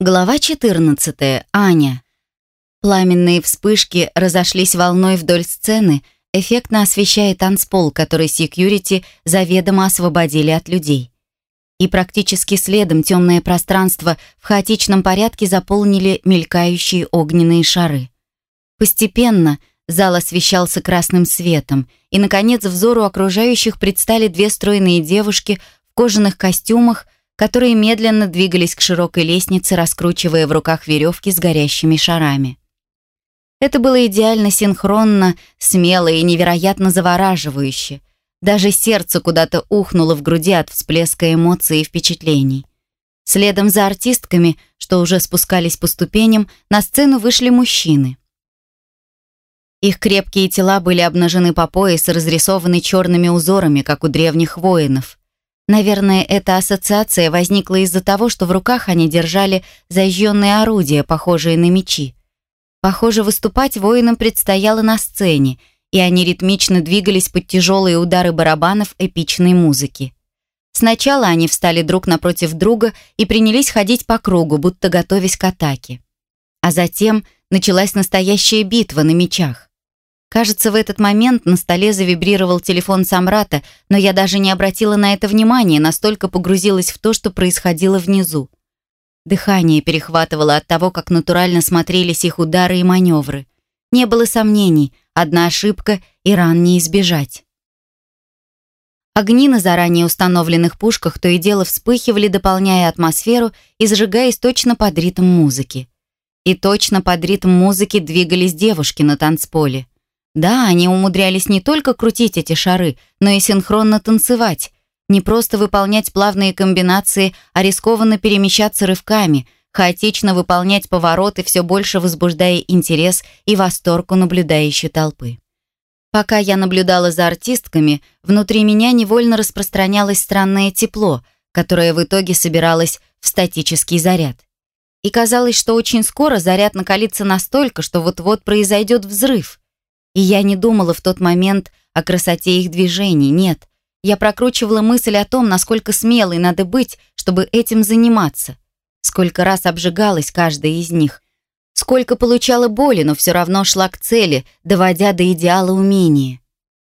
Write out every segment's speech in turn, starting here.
Глава 14. Аня. Пламенные вспышки разошлись волной вдоль сцены, эффектно освещая танцпол, который секьюрити заведомо освободили от людей. И практически следом темное пространство в хаотичном порядке заполнили мелькающие огненные шары. Постепенно зал освещался красным светом, и, наконец, взору окружающих предстали две стройные девушки в кожаных костюмах, которые медленно двигались к широкой лестнице, раскручивая в руках веревки с горящими шарами. Это было идеально синхронно, смело и невероятно завораживающе. Даже сердце куда-то ухнуло в груди от всплеска эмоций и впечатлений. Следом за артистками, что уже спускались по ступеням, на сцену вышли мужчины. Их крепкие тела были обнажены по пояс и разрисованы черными узорами, как у древних воинов. Наверное, эта ассоциация возникла из-за того, что в руках они держали зажженные орудия, похожие на мечи. Похоже, выступать воинам предстояло на сцене, и они ритмично двигались под тяжелые удары барабанов эпичной музыки. Сначала они встали друг напротив друга и принялись ходить по кругу, будто готовясь к атаке. А затем началась настоящая битва на мечах. Кажется, в этот момент на столе завибрировал телефон Самрата, но я даже не обратила на это внимания, настолько погрузилась в то, что происходило внизу. Дыхание перехватывало от того, как натурально смотрелись их удары и маневры. Не было сомнений, одна ошибка и ран не избежать. Огни на заранее установленных пушках то и дело вспыхивали, дополняя атмосферу и зажигаясь точно под ритм музыки. И точно под ритм музыки двигались девушки на танцполе. Да, они умудрялись не только крутить эти шары, но и синхронно танцевать. Не просто выполнять плавные комбинации, а рискованно перемещаться рывками, хаотично выполнять повороты, все больше возбуждая интерес и восторг у наблюдающей толпы. Пока я наблюдала за артистками, внутри меня невольно распространялось странное тепло, которое в итоге собиралось в статический заряд. И казалось, что очень скоро заряд накалится настолько, что вот-вот произойдет взрыв – и я не думала в тот момент о красоте их движений, нет. Я прокручивала мысль о том, насколько смелой надо быть, чтобы этим заниматься. Сколько раз обжигалась каждая из них. Сколько получала боли, но все равно шла к цели, доводя до идеала умения.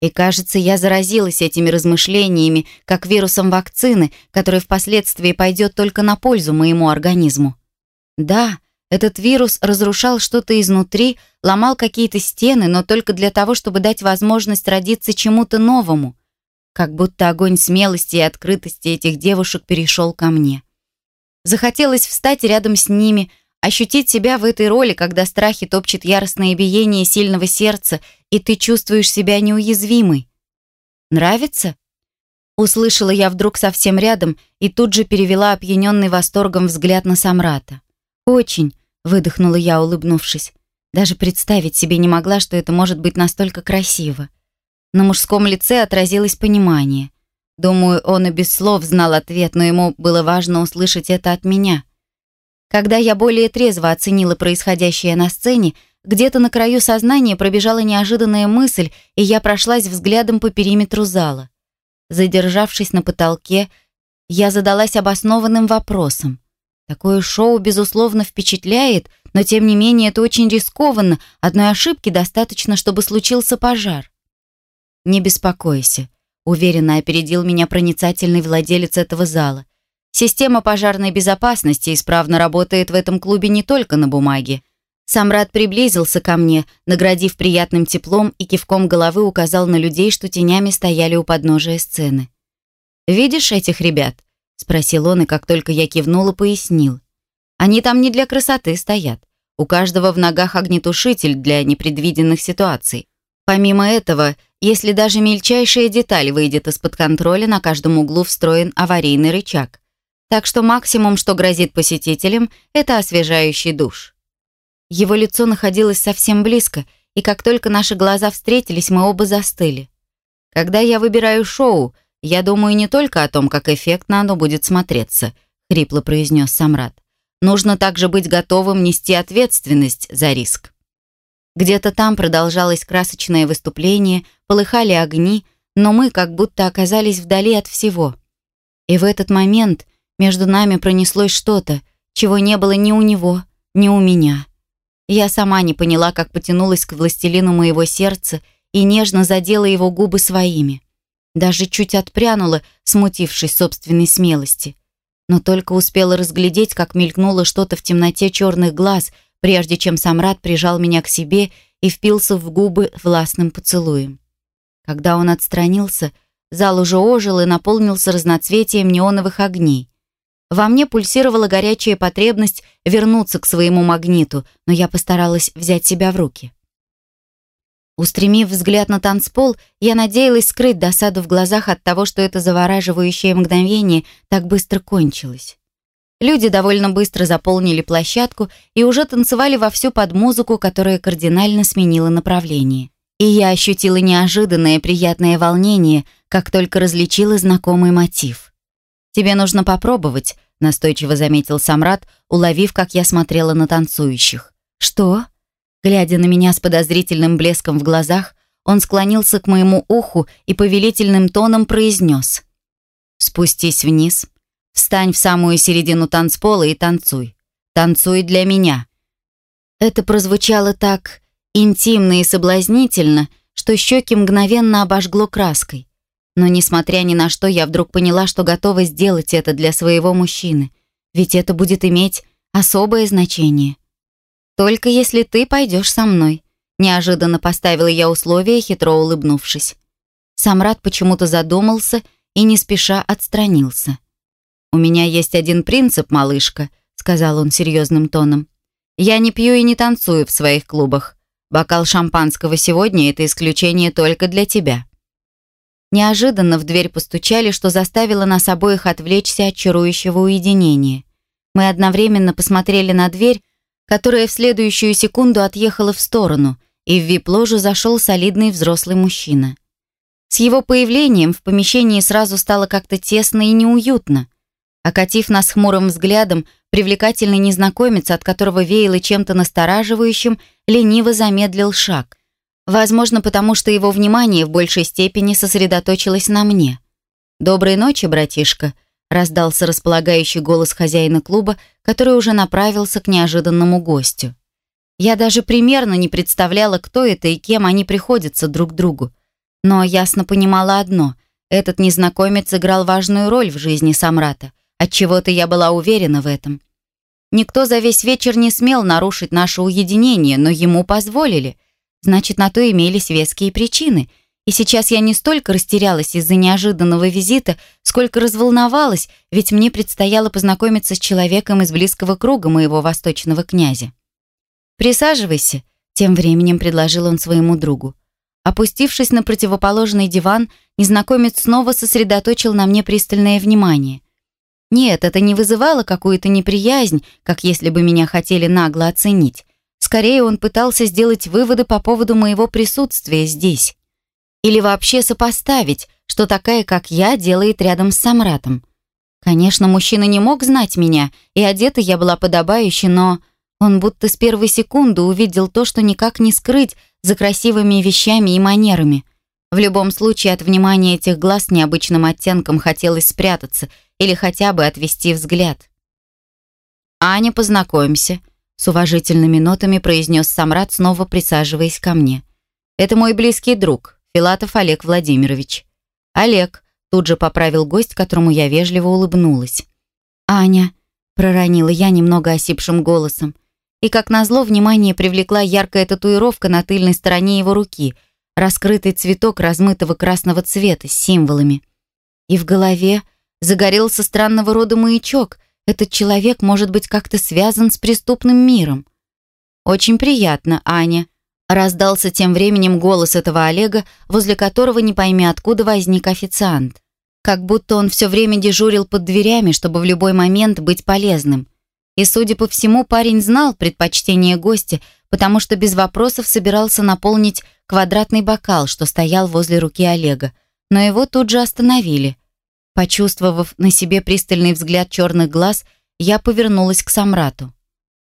И кажется, я заразилась этими размышлениями, как вирусом вакцины, который впоследствии пойдет только на пользу моему организму. Да, этот вирус разрушал что-то изнутри, ломал какие-то стены, но только для того, чтобы дать возможность родиться чему-то новому. Как будто огонь смелости и открытости этих девушек перешел ко мне. Захотелось встать рядом с ними, ощутить себя в этой роли, когда страхи топчет яростное биение сильного сердца, и ты чувствуешь себя неуязвимой. «Нравится?» Услышала я вдруг совсем рядом и тут же перевела опьяненный восторгом взгляд на Самрата. «Очень», — выдохнула я, улыбнувшись. Даже представить себе не могла, что это может быть настолько красиво. На мужском лице отразилось понимание. Думаю, он и без слов знал ответ, но ему было важно услышать это от меня. Когда я более трезво оценила происходящее на сцене, где-то на краю сознания пробежала неожиданная мысль, и я прошлась взглядом по периметру зала. Задержавшись на потолке, я задалась обоснованным вопросом. Такое шоу, безусловно, впечатляет, но тем не менее это очень рискованно. Одной ошибки достаточно, чтобы случился пожар. Не беспокойся, уверенно опередил меня проницательный владелец этого зала. Система пожарной безопасности исправно работает в этом клубе не только на бумаге. Самрад приблизился ко мне, наградив приятным теплом и кивком головы указал на людей, что тенями стояли у подножия сцены. «Видишь этих ребят? Спросил он, и как только я кивнула, пояснил. Они там не для красоты стоят. У каждого в ногах огнетушитель для непредвиденных ситуаций. Помимо этого, если даже мельчайшая деталь выйдет из-под контроля, на каждом углу встроен аварийный рычаг. Так что максимум, что грозит посетителям, это освежающий душ. Его лицо находилось совсем близко, и как только наши глаза встретились, мы оба застыли. Когда я выбираю шоу, «Я думаю не только о том, как эффектно оно будет смотреться», — хрипло произнес Самрад. «Нужно также быть готовым нести ответственность за риск». Где-то там продолжалось красочное выступление, полыхали огни, но мы как будто оказались вдали от всего. И в этот момент между нами пронеслось что-то, чего не было ни у него, ни у меня. Я сама не поняла, как потянулась к властелину моего сердца и нежно задела его губы своими. Даже чуть отпрянула, смутившись собственной смелости. Но только успела разглядеть, как мелькнуло что-то в темноте черных глаз, прежде чем Самрад прижал меня к себе и впился в губы властным поцелуем. Когда он отстранился, зал уже ожил и наполнился разноцветием неоновых огней. Во мне пульсировала горячая потребность вернуться к своему магниту, но я постаралась взять себя в руки. Устремив взгляд на танцпол, я надеялась скрыть досаду в глазах от того, что это завораживающее мгновение так быстро кончилось. Люди довольно быстро заполнили площадку и уже танцевали вовсю под музыку, которая кардинально сменила направление. И я ощутила неожиданное приятное волнение, как только различила знакомый мотив. «Тебе нужно попробовать», — настойчиво заметил Самрат, уловив, как я смотрела на танцующих. «Что?» Глядя на меня с подозрительным блеском в глазах, он склонился к моему уху и повелительным тоном произнес. «Спустись вниз, встань в самую середину танцпола и танцуй. Танцуй для меня». Это прозвучало так интимно и соблазнительно, что щеки мгновенно обожгло краской. Но, несмотря ни на что, я вдруг поняла, что готова сделать это для своего мужчины. Ведь это будет иметь особое значение. «Только если ты пойдешь со мной», — неожиданно поставила я условие, хитро улыбнувшись. Самрад почему-то задумался и не спеша отстранился. «У меня есть один принцип, малышка», — сказал он серьезным тоном. «Я не пью и не танцую в своих клубах. Бокал шампанского сегодня — это исключение только для тебя». Неожиданно в дверь постучали, что заставило нас обоих отвлечься от чарующего уединения. Мы одновременно посмотрели на дверь, которая в следующую секунду отъехала в сторону, и в вип-ложу зашел солидный взрослый мужчина. С его появлением в помещении сразу стало как-то тесно и неуютно. Окатив нас хмурым взглядом, привлекательный незнакомец, от которого веяло чем-то настораживающим, лениво замедлил шаг. Возможно, потому что его внимание в большей степени сосредоточилось на мне. «Доброй ночи, братишка», — раздался располагающий голос хозяина клуба, который уже направился к неожиданному гостю. Я даже примерно не представляла, кто это и кем они приходятся друг другу. Но ясно понимала одно — этот незнакомец играл важную роль в жизни Самрата. Отчего-то я была уверена в этом. Никто за весь вечер не смел нарушить наше уединение, но ему позволили — Значит, на то имелись веские причины. И сейчас я не столько растерялась из-за неожиданного визита, сколько разволновалась, ведь мне предстояло познакомиться с человеком из близкого круга моего восточного князя. «Присаживайся», — тем временем предложил он своему другу. Опустившись на противоположный диван, незнакомец снова сосредоточил на мне пристальное внимание. Нет, это не вызывало какую-то неприязнь, как если бы меня хотели нагло оценить. Скорее, он пытался сделать выводы по поводу моего присутствия здесь. Или вообще сопоставить, что такая, как я, делает рядом с Самратом. Конечно, мужчина не мог знать меня, и одета я была подобающе, но он будто с первой секунды увидел то, что никак не скрыть за красивыми вещами и манерами. В любом случае, от внимания этих глаз необычным оттенком хотелось спрятаться или хотя бы отвести взгляд. «Аня, познакомься», с уважительными нотами произнес Самрат, снова присаживаясь ко мне. «Это мой близкий друг, Филатов Олег Владимирович». «Олег», тут же поправил гость, которому я вежливо улыбнулась. «Аня», проронила я немного осипшим голосом. И, как назло, внимание привлекла яркая татуировка на тыльной стороне его руки, раскрытый цветок размытого красного цвета с символами. И в голове загорелся странного рода маячок, этот человек может быть как-то связан с преступным миром. Очень приятно, Аня. Раздался тем временем голос этого Олега, возле которого не пойми откуда возник официант. Как будто он все время дежурил под дверями, чтобы в любой момент быть полезным. И, судя по всему, парень знал предпочтение гостя, потому что без вопросов собирался наполнить квадратный бокал, что стоял возле руки Олега. Но его тут же остановили – Почувствовав на себе пристальный взгляд черных глаз, я повернулась к Самрату.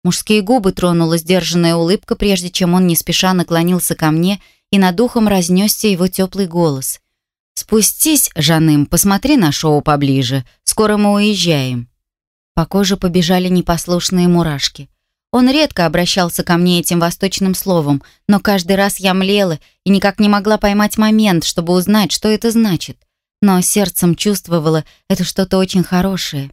Мужские губы тронула сдержанная улыбка, прежде чем он не спеша наклонился ко мне, и над ухом разнесся его теплый голос. «Спустись, Жаным, посмотри на шоу поближе. Скоро мы уезжаем». По коже побежали непослушные мурашки. Он редко обращался ко мне этим восточным словом, но каждый раз я млела и никак не могла поймать момент, чтобы узнать, что это значит. Но сердцем чувствовала, это что-то очень хорошее.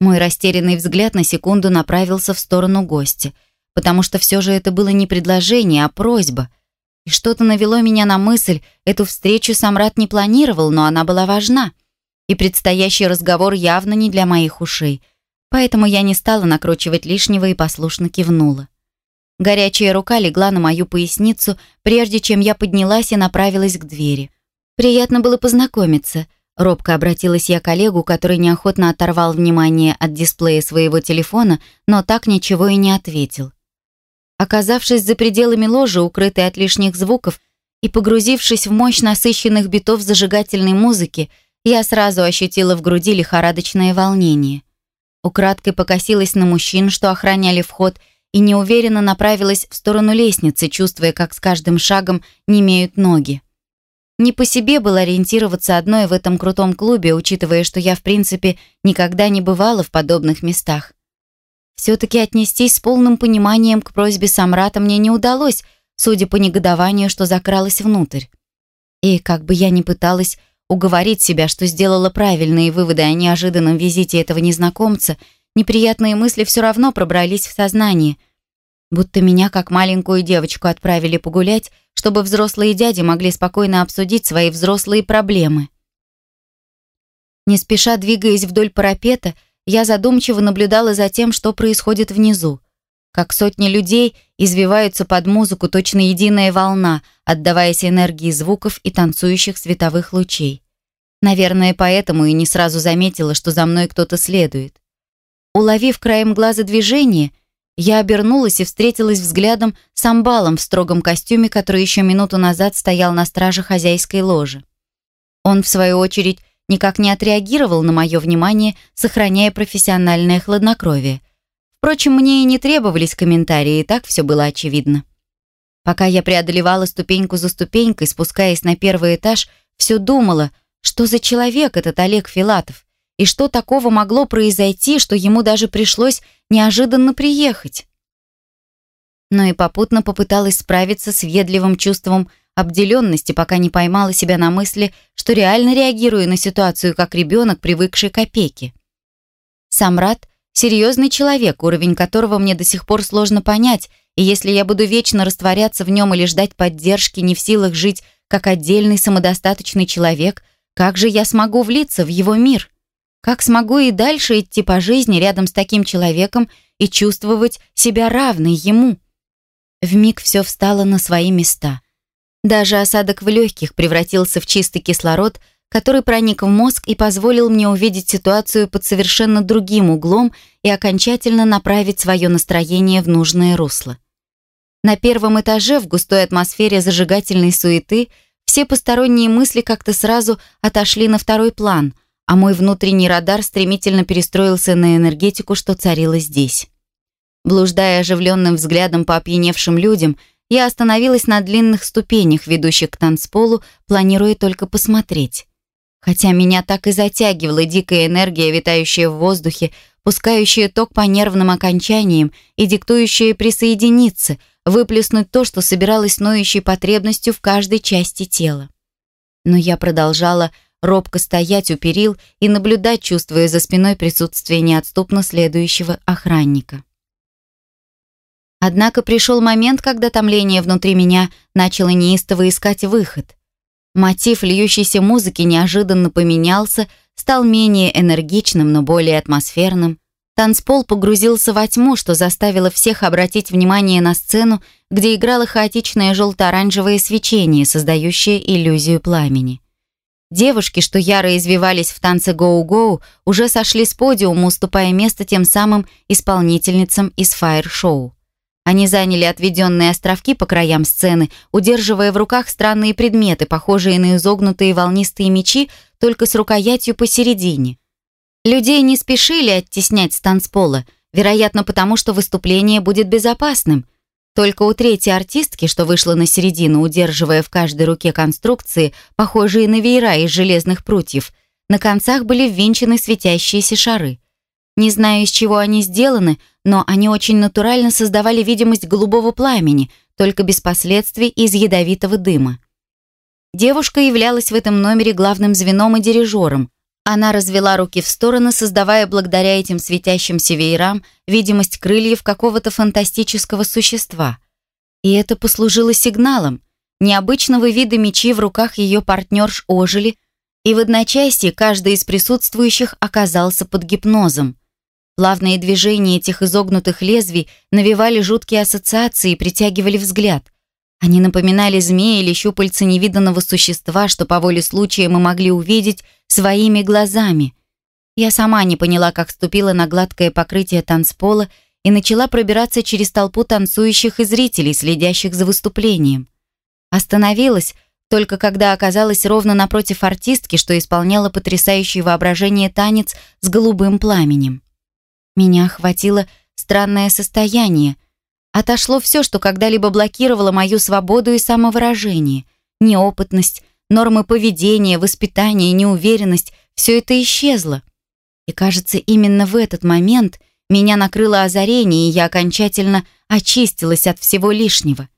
Мой растерянный взгляд на секунду направился в сторону гостя, потому что все же это было не предложение, а просьба. И что-то навело меня на мысль, эту встречу Самрат не планировал, но она была важна. И предстоящий разговор явно не для моих ушей — поэтому я не стала накручивать лишнего и послушно кивнула. Горячая рука легла на мою поясницу, прежде чем я поднялась и направилась к двери. «Приятно было познакомиться», — робко обратилась я к коллегу, который неохотно оторвал внимание от дисплея своего телефона, но так ничего и не ответил. Оказавшись за пределами ложи, укрытой от лишних звуков, и погрузившись в мощь насыщенных битов зажигательной музыки, я сразу ощутила в груди лихорадочное волнение — Украдкой покосилась на мужчин, что охраняли вход, и неуверенно направилась в сторону лестницы, чувствуя, как с каждым шагом немеют ноги. Не по себе было ориентироваться одной в этом крутом клубе, учитывая, что я, в принципе, никогда не бывала в подобных местах. Все-таки отнестись с полным пониманием к просьбе Самрата мне не удалось, судя по негодованию, что закралась внутрь. И как бы я ни пыталась уговорить себя, что сделала правильные выводы о неожиданном визите этого незнакомца, неприятные мысли все равно пробрались в сознание. Будто меня, как маленькую девочку, отправили погулять, чтобы взрослые дяди могли спокойно обсудить свои взрослые проблемы. Не спеша двигаясь вдоль парапета, я задумчиво наблюдала за тем, что происходит внизу как сотни людей извиваются под музыку точно единая волна, отдаваясь энергии звуков и танцующих световых лучей. Наверное, поэтому и не сразу заметила, что за мной кто-то следует. Уловив краем глаза движение, я обернулась и встретилась взглядом с амбалом в строгом костюме, который еще минуту назад стоял на страже хозяйской ложи. Он, в свою очередь, никак не отреагировал на мое внимание, сохраняя профессиональное хладнокровие – Впрочем, мне и не требовались комментарии, и так все было очевидно. Пока я преодолевала ступеньку за ступенькой, спускаясь на первый этаж, все думала, что за человек этот Олег Филатов, и что такого могло произойти, что ему даже пришлось неожиданно приехать. Но и попутно попыталась справиться с ведливым чувством обделенности, пока не поймала себя на мысли, что реально реагирую на ситуацию как ребенок, привыкший к опеке. Самрад Серьезный человек, уровень которого мне до сих пор сложно понять, и если я буду вечно растворяться в нем или ждать поддержки, не в силах жить как отдельный самодостаточный человек, как же я смогу влиться в его мир? Как смогу и дальше идти по жизни рядом с таким человеком и чувствовать себя равной ему? Вмиг все встало на свои места. Даже осадок в легких превратился в чистый кислород – который проник в мозг и позволил мне увидеть ситуацию под совершенно другим углом и окончательно направить свое настроение в нужное русло. На первом этаже в густой атмосфере зажигательной суеты все посторонние мысли как-то сразу отошли на второй план, а мой внутренний радар стремительно перестроился на энергетику, что царила здесь. Блуждая оживленным взглядом по опьяневшим людям, я остановилась на длинных ступенях, ведущих к танцполу, планируя только посмотреть. Хотя меня так и затягивала дикая энергия, витающая в воздухе, пускающая ток по нервным окончаниям и диктующая присоединиться, выплеснуть то, что собиралось ноющей потребностью в каждой части тела. Но я продолжала робко стоять у перил и наблюдать, чувствуя за спиной присутствие неотступно следующего охранника. Однако пришел момент, когда томление внутри меня начало неистово искать выход. Мотив льющейся музыки неожиданно поменялся, стал менее энергичным, но более атмосферным. Танцпол погрузился во тьму, что заставило всех обратить внимание на сцену, где играло хаотичное желто-оранжевое свечение, создающее иллюзию пламени. Девушки, что яро извивались в танце гоу-гоу, уже сошли с подиума, уступая место тем самым исполнительницам из фаер-шоу. Они заняли отведенные островки по краям сцены, удерживая в руках странные предметы, похожие на изогнутые волнистые мечи, только с рукоятью посередине. Людей не спешили оттеснять с танцпола, вероятно, потому что выступление будет безопасным. Только у третьей артистки, что вышла на середину, удерживая в каждой руке конструкции, похожие на веера из железных прутьев, на концах были ввинчены светящиеся шары. Не знаю, из чего они сделаны, но они очень натурально создавали видимость голубого пламени, только без последствий из ядовитого дыма. Девушка являлась в этом номере главным звеном и дирижером. Она развела руки в стороны, создавая благодаря этим светящимся веерам видимость крыльев какого-то фантастического существа. И это послужило сигналом. Необычного вида мечи в руках ее партнерш ожили, и в одночасье каждый из присутствующих оказался под гипнозом. Плавные движения этих изогнутых лезвий навевали жуткие ассоциации и притягивали взгляд. Они напоминали змеи или щупальца невиданного существа, что по воле случая мы могли увидеть своими глазами. Я сама не поняла, как ступила на гладкое покрытие танцпола и начала пробираться через толпу танцующих и зрителей, следящих за выступлением. Остановилась, только когда оказалась ровно напротив артистки, что исполняла потрясающий воображение танец с голубым пламенем. Меня охватило странное состояние. Отошло все, что когда-либо блокировало мою свободу и самовыражение. Неопытность, нормы поведения, воспитание, неуверенность — все это исчезло. И кажется, именно в этот момент меня накрыло озарение, и я окончательно очистилась от всего лишнего.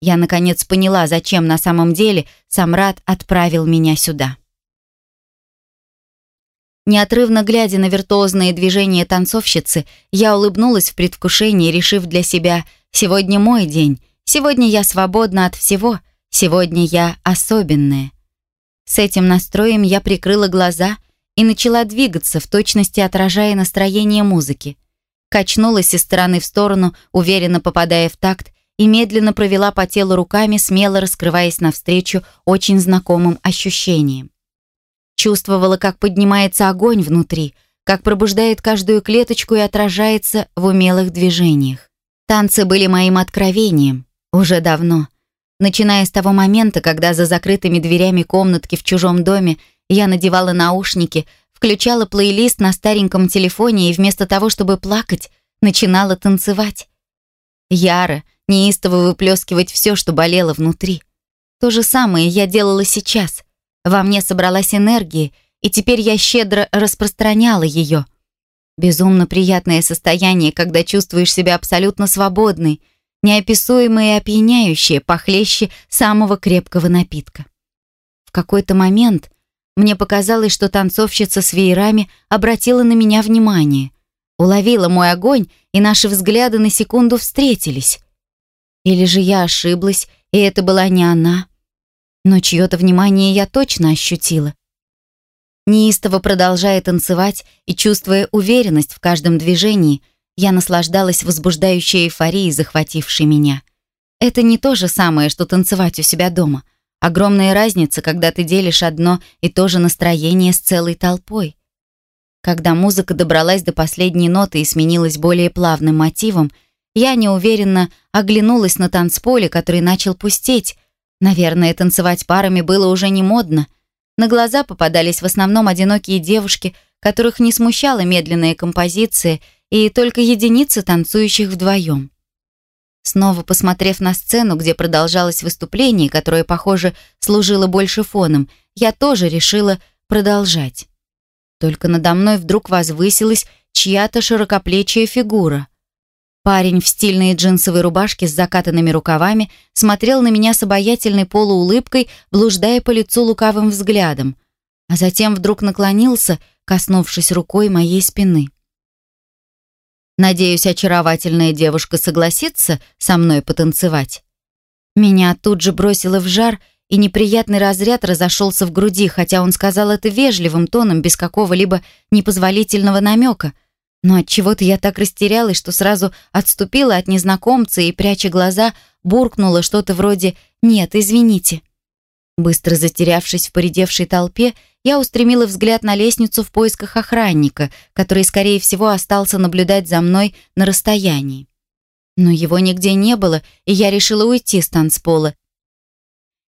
Я, наконец, поняла, зачем на самом деле Самрад отправил меня сюда. Неотрывно глядя на виртуозные движения танцовщицы, я улыбнулась в предвкушении, решив для себя «Сегодня мой день, сегодня я свободна от всего, сегодня я особенная». С этим настроем я прикрыла глаза и начала двигаться, в точности отражая настроение музыки. Качнулась из стороны в сторону, уверенно попадая в такт, и медленно провела по телу руками, смело раскрываясь навстречу очень знакомым ощущениям. Чувствовала, как поднимается огонь внутри, как пробуждает каждую клеточку и отражается в умелых движениях. Танцы были моим откровением. Уже давно. Начиная с того момента, когда за закрытыми дверями комнатки в чужом доме я надевала наушники, включала плейлист на стареньком телефоне и вместо того, чтобы плакать, начинала танцевать. Яро, неистово выплескивать все, что болело внутри. То же самое я делала сейчас. Во мне собралась энергия, и теперь я щедро распространяла ее. Безумно приятное состояние, когда чувствуешь себя абсолютно свободной, неописуемое и опьяняющее, похлеще самого крепкого напитка. В какой-то момент мне показалось, что танцовщица с веерами обратила на меня внимание, уловила мой огонь, и наши взгляды на секунду встретились. Или же я ошиблась, и это была не она, но чье-то внимание я точно ощутила. Неистово продолжая танцевать и чувствуя уверенность в каждом движении, я наслаждалась возбуждающей эйфорией, захватившей меня. Это не то же самое, что танцевать у себя дома. Огромная разница, когда ты делишь одно и то же настроение с целой толпой. Когда музыка добралась до последней ноты и сменилась более плавным мотивом, я неуверенно оглянулась на танцполе, который начал пустеть, Наверное, танцевать парами было уже не модно. На глаза попадались в основном одинокие девушки, которых не смущала медленная композиция и только единицы танцующих вдвоем. Снова посмотрев на сцену, где продолжалось выступление, которое, похоже, служило больше фоном, я тоже решила продолжать. Только надо мной вдруг возвысилась чья-то широкоплечья фигура. Парень в стильной джинсовой рубашке с закатанными рукавами смотрел на меня с обаятельной полуулыбкой, блуждая по лицу лукавым взглядом, а затем вдруг наклонился, коснувшись рукой моей спины. Надеюсь, очаровательная девушка согласится со мной потанцевать. Меня тут же бросило в жар, и неприятный разряд разошелся в груди, хотя он сказал это вежливым тоном, без какого-либо непозволительного намека — но от чего то я так растерялась, что сразу отступила от незнакомца и, пряча глаза, буркнула что-то вроде «Нет, извините». Быстро затерявшись в поредевшей толпе, я устремила взгляд на лестницу в поисках охранника, который, скорее всего, остался наблюдать за мной на расстоянии. Но его нигде не было, и я решила уйти с танцпола.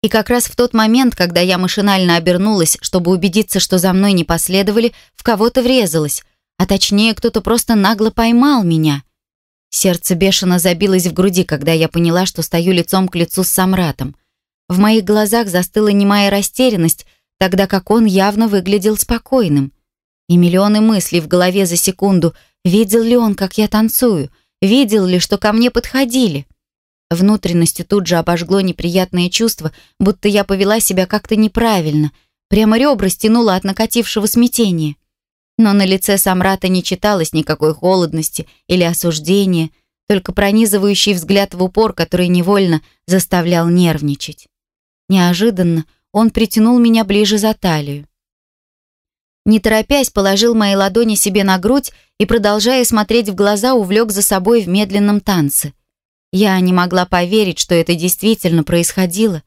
И как раз в тот момент, когда я машинально обернулась, чтобы убедиться, что за мной не последовали, в кого-то врезалась, а точнее, кто-то просто нагло поймал меня. Сердце бешено забилось в груди, когда я поняла, что стою лицом к лицу с Самратом. В моих глазах застыла немая растерянность, тогда как он явно выглядел спокойным. И миллионы мыслей в голове за секунду Видел ли он, как я танцую? Видел ли, что ко мне подходили? Внутренностью тут же обожгло неприятное чувство, будто я повела себя как-то неправильно. Прямо ребра стянула от накатившего смятения. Но на лице Самрата не читалось никакой холодности или осуждения, только пронизывающий взгляд в упор, который невольно заставлял нервничать. Неожиданно он притянул меня ближе за талию. Не торопясь, положил мои ладони себе на грудь и, продолжая смотреть в глаза, увлек за собой в медленном танце. Я не могла поверить, что это действительно происходило.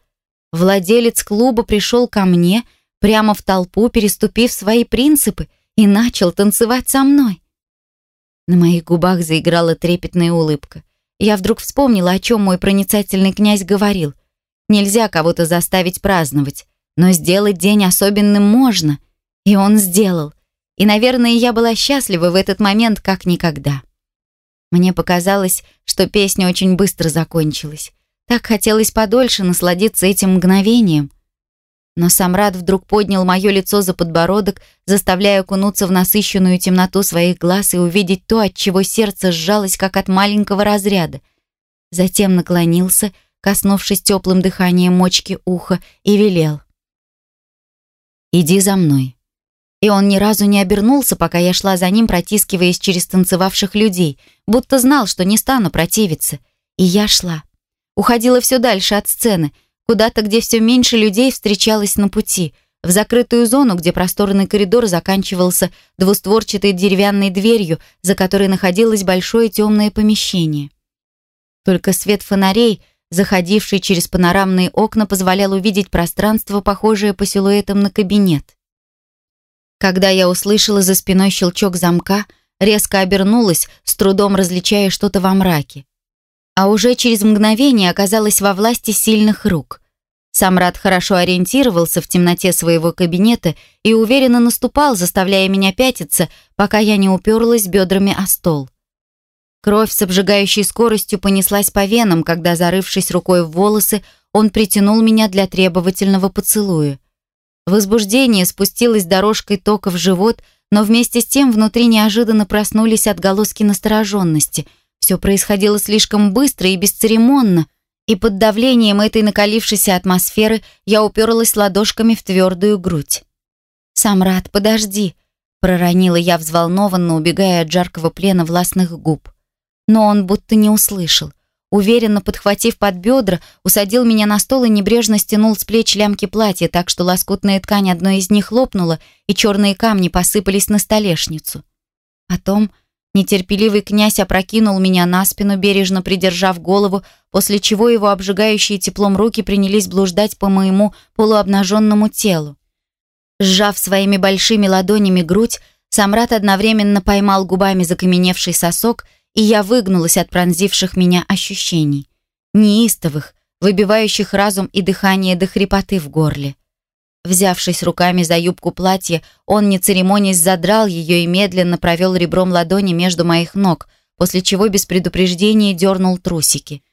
Владелец клуба пришел ко мне, прямо в толпу, переступив свои принципы, и начал танцевать со мной. На моих губах заиграла трепетная улыбка. Я вдруг вспомнила, о чем мой проницательный князь говорил. Нельзя кого-то заставить праздновать, но сделать день особенным можно. И он сделал. И, наверное, я была счастлива в этот момент как никогда. Мне показалось, что песня очень быстро закончилась. Так хотелось подольше насладиться этим мгновением. Но Самрад вдруг поднял мое лицо за подбородок, заставляя окунуться в насыщенную темноту своих глаз и увидеть то, от чего сердце сжалось, как от маленького разряда. Затем наклонился, коснувшись теплым дыханием мочки уха, и велел. «Иди за мной». И он ни разу не обернулся, пока я шла за ним, протискиваясь через танцевавших людей, будто знал, что не стану противиться. И я шла. Уходила все дальше от сцены, куда-то, где все меньше людей встречалось на пути, в закрытую зону, где просторный коридор заканчивался двустворчатой деревянной дверью, за которой находилось большое темное помещение. Только свет фонарей, заходивший через панорамные окна, позволял увидеть пространство, похожее по силуэтам на кабинет. Когда я услышала за спиной щелчок замка, резко обернулась, с трудом различая что-то во мраке. А уже через мгновение оказалась во власти сильных рук. Самрад хорошо ориентировался в темноте своего кабинета и уверенно наступал, заставляя меня пятиться, пока я не уперлась бедрами о стол. Кровь с обжигающей скоростью понеслась по венам, когда, зарывшись рукой в волосы, он притянул меня для требовательного поцелуя. Возбуждение спустилось дорожкой тока в живот, но вместе с тем внутри неожиданно проснулись отголоски настороженности. Все происходило слишком быстро и бесцеремонно, и под давлением этой накалившейся атмосферы я уперлась ладошками в твердую грудь. «Самрад, подожди!» — проронила я взволнованно, убегая от жаркого плена властных губ. Но он будто не услышал — Уверенно подхватив под бедра, усадил меня на стол и небрежно стянул с плеч лямки платья, так что лоскутная ткань одной из них лопнула, и черные камни посыпались на столешницу. Потом нетерпеливый князь опрокинул меня на спину, бережно придержав голову, после чего его обжигающие теплом руки принялись блуждать по моему полуобнаженному телу. Сжав своими большими ладонями грудь, Самрат одновременно поймал губами закаменевший сосок и я выгнулась от пронзивших меня ощущений. Неистовых, выбивающих разум и дыхание до хрипоты в горле. Взявшись руками за юбку платья, он, не церемонясь, задрал ее и медленно провел ребром ладони между моих ног, после чего без предупреждения дернул трусики.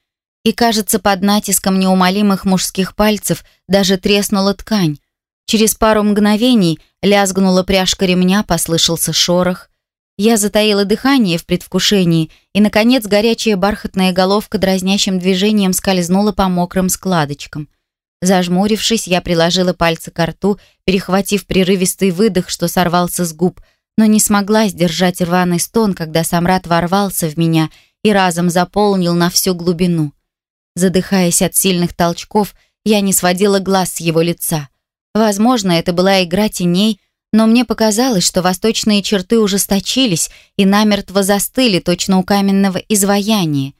И, кажется, под натиском неумолимых мужских пальцев даже треснула ткань. Через пару мгновений лязгнула пряжка ремня, послышался шорох. Я затаила дыхание в предвкушении, и, наконец, горячая бархатная головка дразнящим движением скользнула по мокрым складочкам. Зажмурившись, я приложила пальцы к рту, перехватив прерывистый выдох, что сорвался с губ, но не смогла сдержать рваный стон, когда Самрат ворвался в меня и разом заполнил на всю глубину. Задыхаясь от сильных толчков, я не сводила глаз с его лица. Возможно, это была игра теней, но мне показалось, что восточные черты ужесточились и намертво застыли точно у каменного изваяния.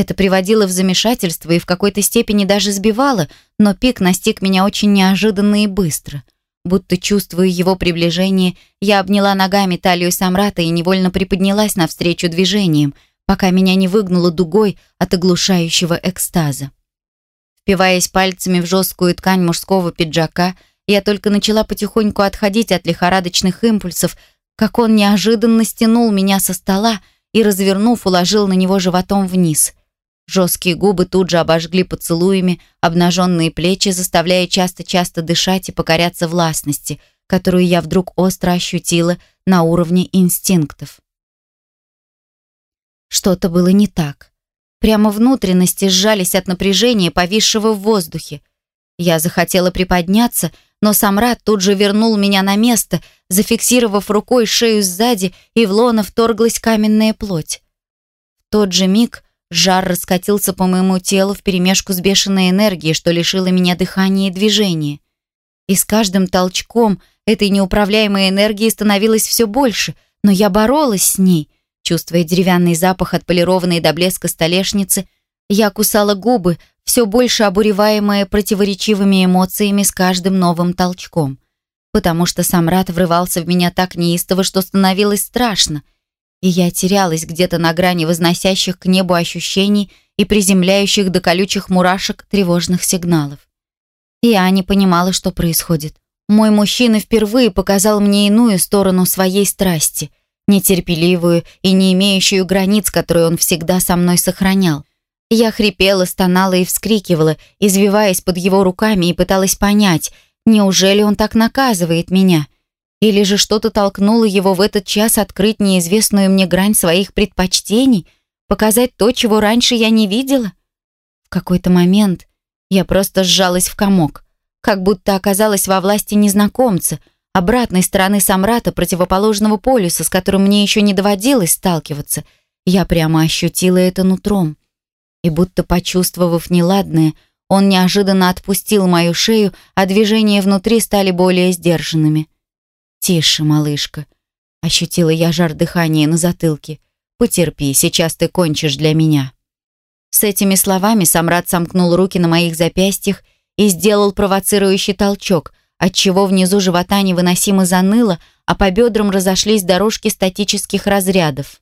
Это приводило в замешательство и в какой-то степени даже сбивало, но пик настиг меня очень неожиданно и быстро. Будто чувствуя его приближение, я обняла ногами талию Самрата и невольно приподнялась навстречу движениям, пока меня не выгнуло дугой от оглушающего экстаза. Впиваясь пальцами в жесткую ткань мужского пиджака, я только начала потихоньку отходить от лихорадочных импульсов, как он неожиданно стянул меня со стола и, развернув, уложил на него животом вниз. Жесткие губы тут же обожгли поцелуями, обнаженные плечи, заставляя часто-часто дышать и покоряться властности, которую я вдруг остро ощутила на уровне инстинктов. Что-то было не так. Прямо внутренности сжались от напряжения, повисшего в воздухе. Я захотела приподняться, но Самрад тут же вернул меня на место, зафиксировав рукой шею сзади, и в лоно вторглась каменная плоть. В тот же миг жар раскатился по моему телу вперемешку с бешеной энергией, что лишило меня дыхания и движения. И с каждым толчком этой неуправляемой энергии становилось все больше, но я боролась с ней. Чувствуя деревянный запах отполированной до блеска столешницы, я кусала губы, все больше обуреваемая противоречивыми эмоциями с каждым новым толчком. Потому что Самрат врывался в меня так неистово, что становилось страшно. И я терялась где-то на грани возносящих к небу ощущений и приземляющих до колючих мурашек тревожных сигналов. Я не понимала, что происходит. Мой мужчина впервые показал мне иную сторону своей страсти, нетерпеливую и не имеющую границ, которую он всегда со мной сохранял. Я хрипела, стонала и вскрикивала, извиваясь под его руками и пыталась понять, неужели он так наказывает меня? Или же что-то толкнуло его в этот час открыть неизвестную мне грань своих предпочтений, показать то, чего раньше я не видела? В какой-то момент я просто сжалась в комок, как будто оказалась во власти незнакомца, обратной стороны Самрата, противоположного полюса, с которым мне еще не доводилось сталкиваться. Я прямо ощутила это нутром и будто почувствовав неладное, он неожиданно отпустил мою шею, а движения внутри стали более сдержанными. «Тише, малышка», — ощутила я жар дыхания на затылке. «Потерпи, сейчас ты кончишь для меня». С этими словами Самрад сомкнул руки на моих запястьях и сделал провоцирующий толчок, отчего внизу живота невыносимо заныло, а по бедрам разошлись дорожки статических разрядов.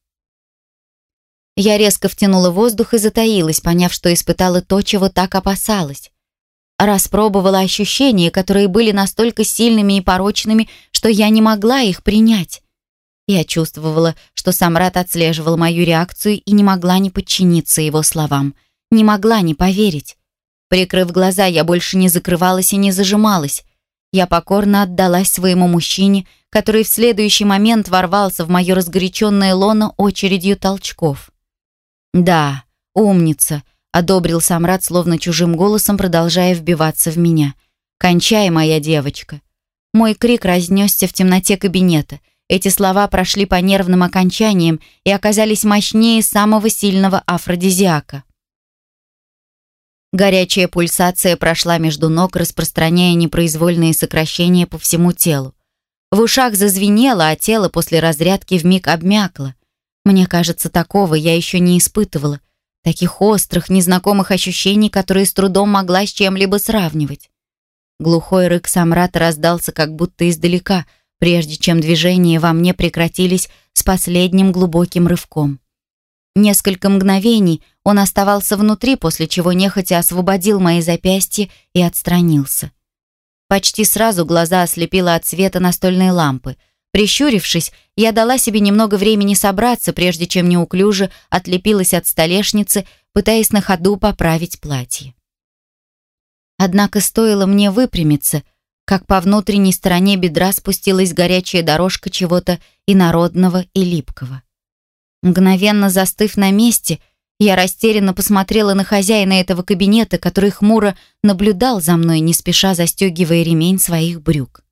Я резко втянула воздух и затаилась, поняв, что испытала то, чего так опасалась. Распробовала ощущения, которые были настолько сильными и порочными, что я не могла их принять. Я чувствовала, что Самрат отслеживал мою реакцию и не могла не подчиниться его словам. Не могла не поверить. Прикрыв глаза, я больше не закрывалась и не зажималась. Я покорно отдалась своему мужчине, который в следующий момент ворвался в мое разгоряченное лоно очередью толчков. «Да, умница», — одобрил Самрад словно чужим голосом, продолжая вбиваться в меня. «Кончай, моя девочка». Мой крик разнесся в темноте кабинета. Эти слова прошли по нервным окончаниям и оказались мощнее самого сильного афродизиака. Горячая пульсация прошла между ног, распространяя непроизвольные сокращения по всему телу. В ушах зазвенело, а тело после разрядки вмиг обмякло. Мне кажется, такого я еще не испытывала. Таких острых, незнакомых ощущений, которые с трудом могла с чем-либо сравнивать. Глухой рык Самрата раздался как будто издалека, прежде чем движения во мне прекратились с последним глубоким рывком. Несколько мгновений он оставался внутри, после чего нехотя освободил мои запястья и отстранился. Почти сразу глаза ослепило от света настольной лампы — Прищурившись, я дала себе немного времени собраться, прежде чем неуклюже отлепилась от столешницы, пытаясь на ходу поправить платье. Однако стоило мне выпрямиться, как по внутренней стороне бедра спустилась горячая дорожка чего-то инородного и липкого. Мгновенно застыв на месте, я растерянно посмотрела на хозяина этого кабинета, который хмуро наблюдал за мной, не спеша застегивая ремень своих брюк.